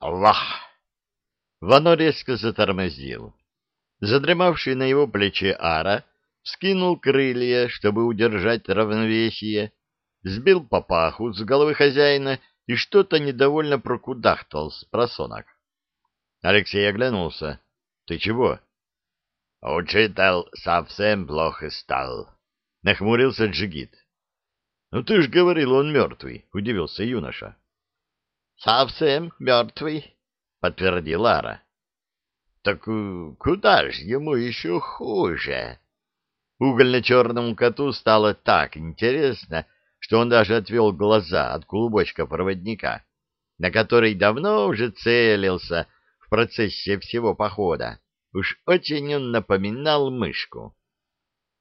Аллах! Вано резко затормозил. Задремавший на его плече Ара вскинул крылья, чтобы удержать равновесие, сбил папаху с головы хозяина и что-то недовольно прокудахтал с просонок. Алексей оглянулся. — Ты чего? — Учитель совсем плохо стал, — нахмурился Джигит. — Ну ты ж говорил, он мертвый, — удивился юноша. — Совсем мертвый, — подтвердил Лара. — Так э, куда ж ему еще хуже? Угольно-черному коту стало так интересно, что он даже отвел глаза от клубочка проводника, на который давно уже целился в процессе всего похода. Уж очень он напоминал мышку.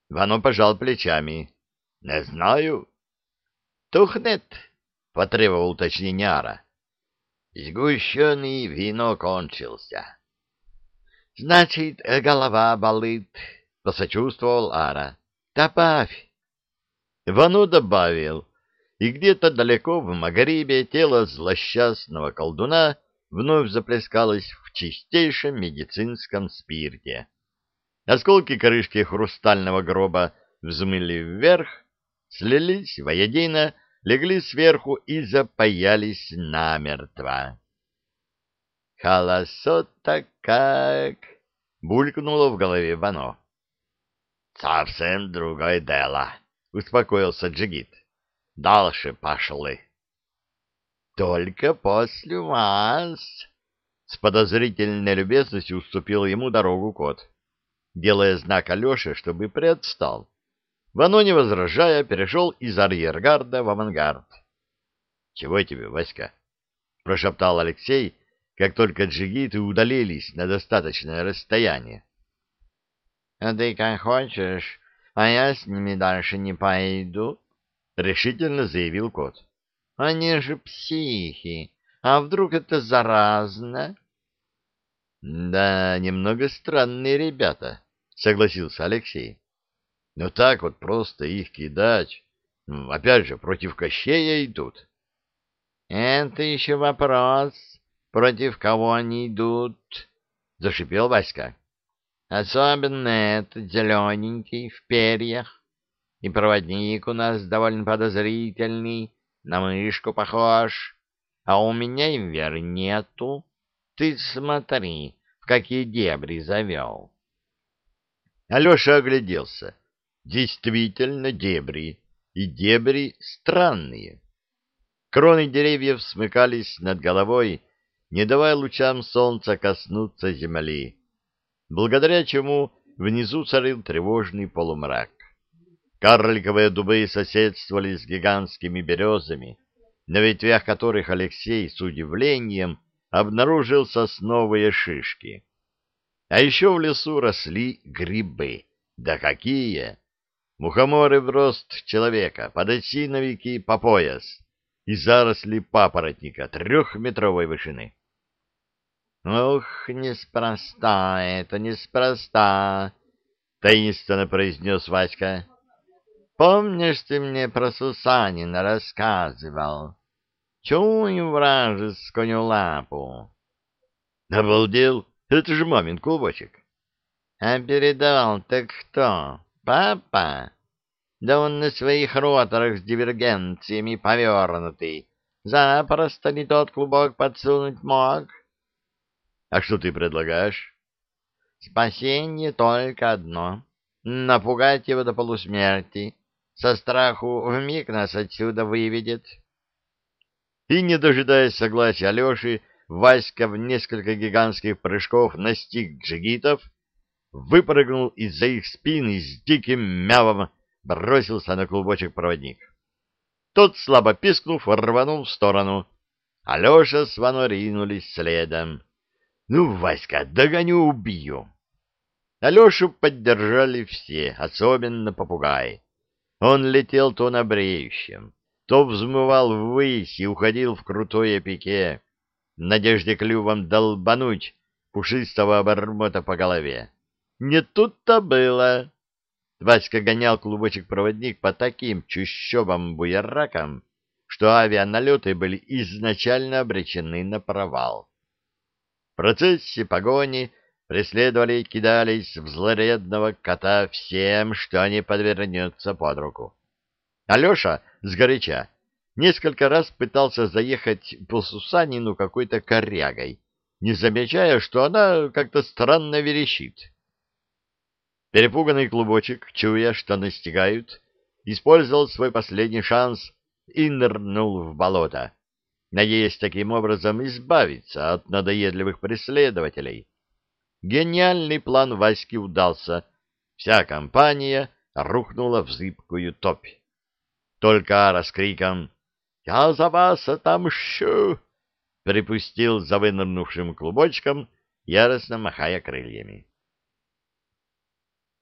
Вано пожал плечами. — Не знаю. — Тухнет, — потребовал уточнение Ара. — Сгущенный вино кончился. — Значит, голова болит, — посочувствовал Ара. — Добавь. Вано добавил, и где-то далеко в Магарибе тело злосчастного колдуна вновь заплескалось в чистейшем медицинском спирте. Осколки крышки хрустального гроба взмыли вверх, слились воедино, легли сверху и запаялись намертво. «Холосо-то как!» — булькнуло в голове Вано. «Совсем другое дело», — успокоился Джигит. «Дальше пошли». «Только после вас!» С подозрительной любезностью уступил ему дорогу кот, делая знак Алёше, чтобы приотстал. Вано, не возражая, перешел из арьергарда в авангард. — Чего тебе, Васька? — прошептал Алексей, как только джигиты удалились на достаточное расстояние. — А ты как хочешь, а я с ними дальше не пойду, — решительно заявил кот. — Они же психи, а вдруг это заразно? — Да, немного странные ребята, — согласился Алексей. Но так вот просто их кидать... Опять же, против Кощея идут. — Это еще вопрос, против кого они идут, — зашипел Васька. — Особенно этот зелененький в перьях. И проводник у нас довольно подозрительный, на мышку похож, а у меня и вер нету. Ты смотри, в какие дебри завел. Алеша огляделся. Действительно дебри, и дебри странные. Кроны деревьев смыкались над головой, не давая лучам солнца коснуться земли, благодаря чему внизу царил тревожный полумрак. Карликовые дубы соседствовали с гигантскими березами, на ветвях которых Алексей с удивлением обнаружил сосновые шишки. А еще в лесу росли грибы. Да какие! Мухоморы в рост человека, подосиновики по пояс и заросли папоротника трехметровой вышины. «Ох, неспроста это, неспроста!» — таинственно произнес Васька. «Помнишь, ты мне про Сусанина рассказывал? Чую вражескую лапу». «Обалдел! Это же мамин клубочек!» «А передавал так кто?» Папа? Да он на своих роторах с дивергенциями повернутый. Запросто не тот клубок подсунуть мог. А что ты предлагаешь? Спасение только одно. Напугать его до полусмерти. Со страху вмиг нас отсюда выведет. И, не дожидаясь согласия Алеши, Васька в несколько гигантских прыжков настиг джигитов выпрыгнул из-за их спин и с диким мявом бросился на клубочек проводник. Тот, слабо пискнув, рванул в сторону. Алеша с Вано ринулись следом. «Ну, Васька, догоню, убью!» Алешу поддержали все, особенно попугай. Он летел то на бреющем, то взмывал ввысь и уходил в крутое пике, в надежде клювом долбануть пушистого обормота по голове. Не тут-то было. Васька гонял клубочек-проводник по таким чущобам-буеракам, что авианалеты были изначально обречены на провал. процессе погони преследовали и кидались в злоредного кота всем, что не подвернется под руку. Алеша сгоряча несколько раз пытался заехать по Сусанину какой-то корягой, не замечая, что она как-то странно верещит. Перепуганный клубочек, чуя, что настигают, использовал свой последний шанс и нырнул в болото, надеясь таким образом избавиться от надоедливых преследователей. Гениальный план Васьки удался. Вся компания рухнула в зыбкую топь. Только Ара с криком «Я за вас отомщу!» припустил за вынырнувшим клубочком, яростно махая крыльями.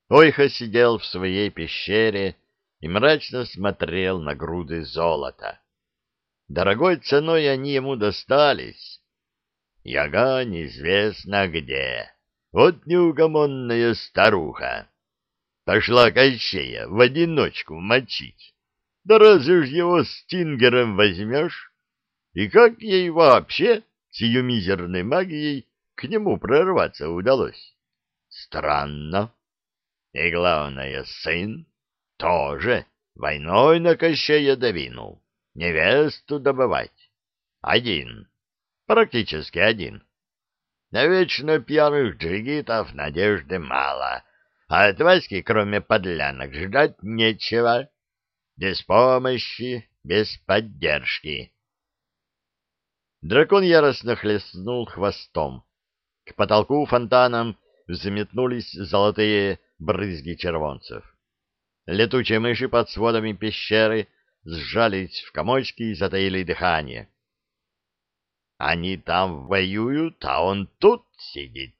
Ойха сидел в своей пещере и мрачно смотрел на груды золота. Дорогой ценой они ему достались. Яга неизвестно где. Вот неугомонная старуха. Пошла Кощея в одиночку мочить. Да разве ж его стингером возьмешь? И как ей вообще с ее мизерной магией к нему прорваться удалось? Странно. И главное, сын тоже войной на Кощея довинул. Невесту добывать. Один. Практически один. На вечно пьяных джигитов надежды мало, а от Васьки, кроме подлянок, ждать нечего. Без помощи, без поддержки. Дракон яростно хлестнул хвостом. К потолку фонтаном взметнулись золотые брызги червонцев. Летучие мыши под сводами пещеры сжались в комочки и затаили дыхание. Они там воюют, а он тут сидит.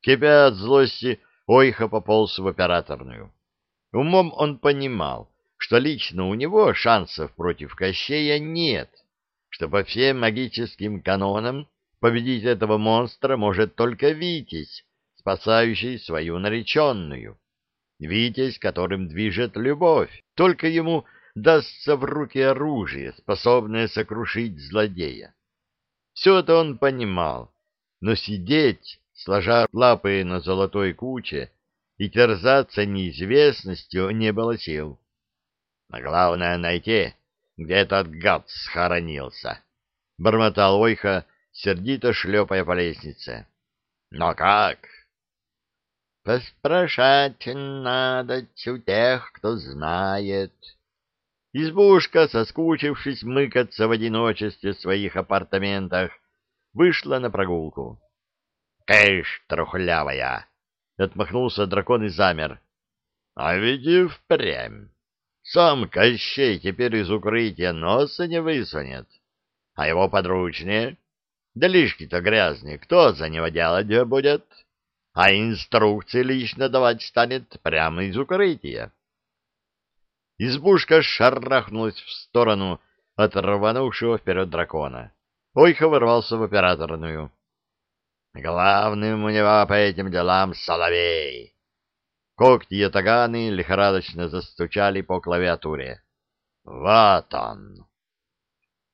Кипя от злости, Ойха пополз в операторную. Умом он понимал, что лично у него шансов против Кощея нет, что по всем магическим канонам победить этого монстра может только Витязь, спасающий свою нареченную. Витязь, которым движет любовь, только ему дастся в руки оружие, способное сокрушить злодея. Все это он понимал, но сидеть, сложа лапы на золотой куче, и терзаться неизвестностью не было сил. А главное найти, где этот гад схоронился. Бормотал Ойха, сердито шлепая по лестнице. Но как? Поспрашать надо у тех, кто знает. Избушка, соскучившись мыкаться в одиночестве в своих апартаментах, вышла на прогулку. — Кэш, трухлявая! — отмахнулся дракон и замер. — А ведь и впрямь. Сам Кощей теперь из укрытия носа не высунет. А его подручнее? Да лишки-то грязные, кто за него делать будет? А инструкции лично давать станет прямо из укрытия. Избушка шарахнулась в сторону от рванувшего вперед дракона. Ойха ворвался в операторную. Главным у него по этим делам соловей. Когти ятаганы лихорадочно застучали по клавиатуре. «Вот он!»